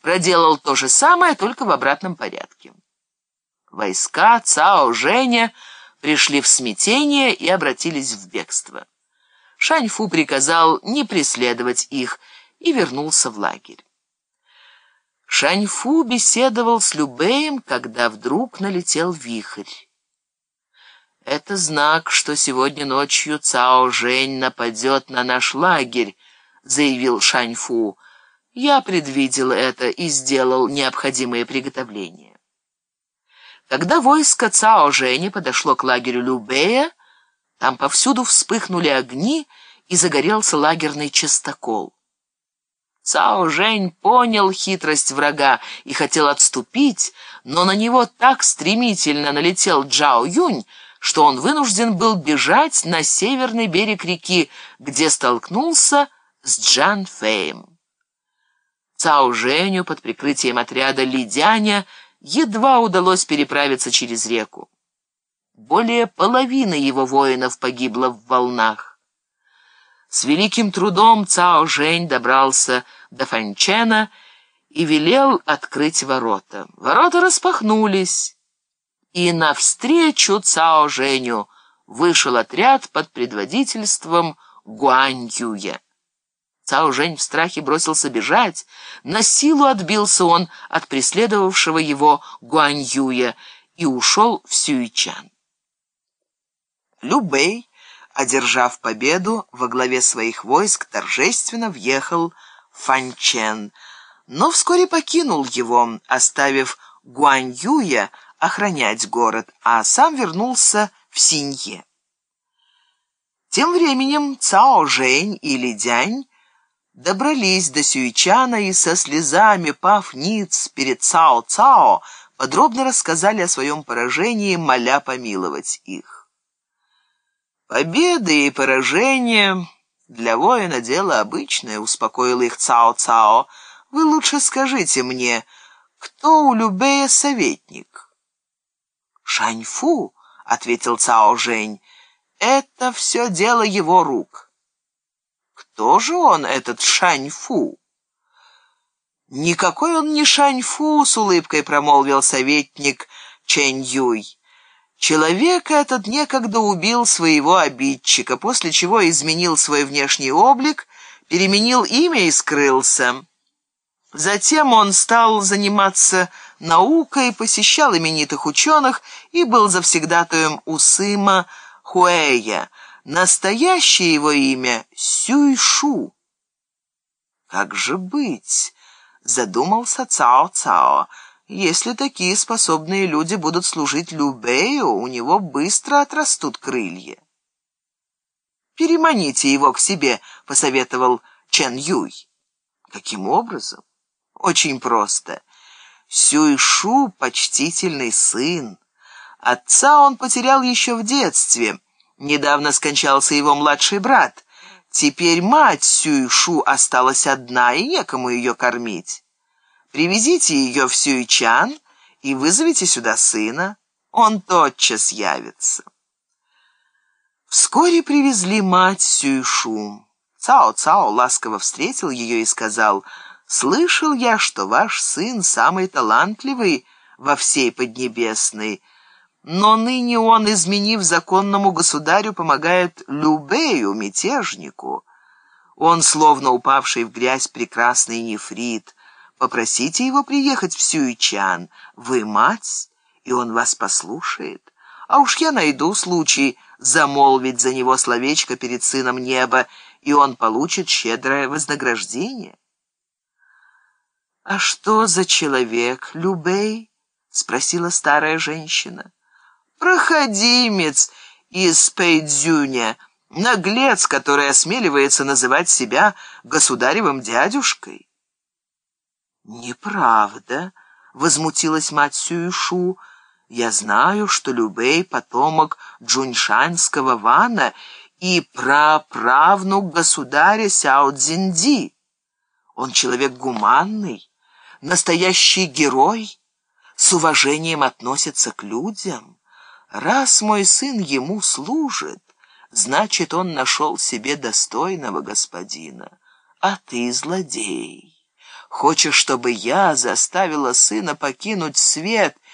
проделал то же самое, только в обратном порядке. Войска Цао Женя пришли в смятение и обратились в бегство. Шаньфу приказал не преследовать их и вернулся в лагерь. Шаньфу беседовал с Любеем, когда вдруг налетел вихрь. «Это знак, что сегодня ночью Цао Жень нападет на наш лагерь», — заявил Шаньфу. «Я предвидел это и сделал необходимые приготовления». Когда войско Цао Женя подошло к лагерю Любея, там повсюду вспыхнули огни и загорелся лагерный частокол. Цао Жень понял хитрость врага и хотел отступить, но на него так стремительно налетел Джао Юнь, что он вынужден был бежать на северный берег реки, где столкнулся с Джан Фэем. Цао Женю под прикрытием отряда Лидяня едва удалось переправиться через реку. Более половины его воинов погибло в волнах. С великим трудом Цао Жень добрался до Фанчена и велел открыть ворота. Ворота распахнулись, и навстречу Цао Женю вышел отряд под предводительством Гуань Юя. Цао Жень в страхе бросился бежать, на силу отбился он от преследовавшего его Гуань Юя и ушел в Сюичан. Любэй одержав победу, во главе своих войск торжественно въехал в Фанчен, но вскоре покинул его, оставив Гуаньюя охранять город, а сам вернулся в Синье. Тем временем Цао Жень и Лидянь добрались до Сюичана и со слезами, пав ниц перед Цао Цао, подробно рассказали о своем поражении, моля помиловать их. Победы и поражения для воина дело обычное, успокоил их Цао-Цао. Вы лучше скажите мне, кто у Любея советник? Шаньфу, ответил Цао-Жень, это все дело его рук. Кто же он, этот Шаньфу? Никакой он не Шаньфу, с улыбкой промолвил советник Чэнь Юй. Человек этот некогда убил своего обидчика, после чего изменил свой внешний облик, переменил имя и скрылся. Затем он стал заниматься наукой, посещал именитых ученых и был завсегдатаем у Сыма Хуэя. Настоящее его имя — Сюйшу. «Как же быть?» — задумался Цао-Цао. Если такие способные люди будут служить Любею, у него быстро отрастут крылья. «Переманите его к себе», — посоветовал Чен Юй. «Каким образом?» «Очень просто. Сюйшу — почтительный сын. Отца он потерял еще в детстве. Недавно скончался его младший брат. Теперь мать Сюйшу осталась одна, и некому ее кормить». Привезите ее в Сюйчан и вызовите сюда сына. Он тотчас явится. Вскоре привезли мать Сюйшу. Цао-Цао ласково встретил ее и сказал, «Слышал я, что ваш сын самый талантливый во всей Поднебесной, но ныне он, изменив законному государю, помогает Любею, мятежнику. Он, словно упавший в грязь прекрасный нефрит, Попросите его приехать в Сюичан. Вы мать, и он вас послушает. А уж я найду случай замолвить за него словечко перед сыном неба, и он получит щедрое вознаграждение. «А что за человек, Любей?» — спросила старая женщина. «Проходимец из Пэйдзюня, наглец, который осмеливается называть себя государевым дядюшкой». «Неправда», — возмутилась мать Сюишу. «Я знаю, что Любей — потомок джуньшанского вана и праправнук государя Сяо Цзиньди. Он человек гуманный, настоящий герой, с уважением относится к людям. Раз мой сын ему служит, значит, он нашел себе достойного господина, а ты злодей». Хочешь, чтобы я заставила сына покинуть свет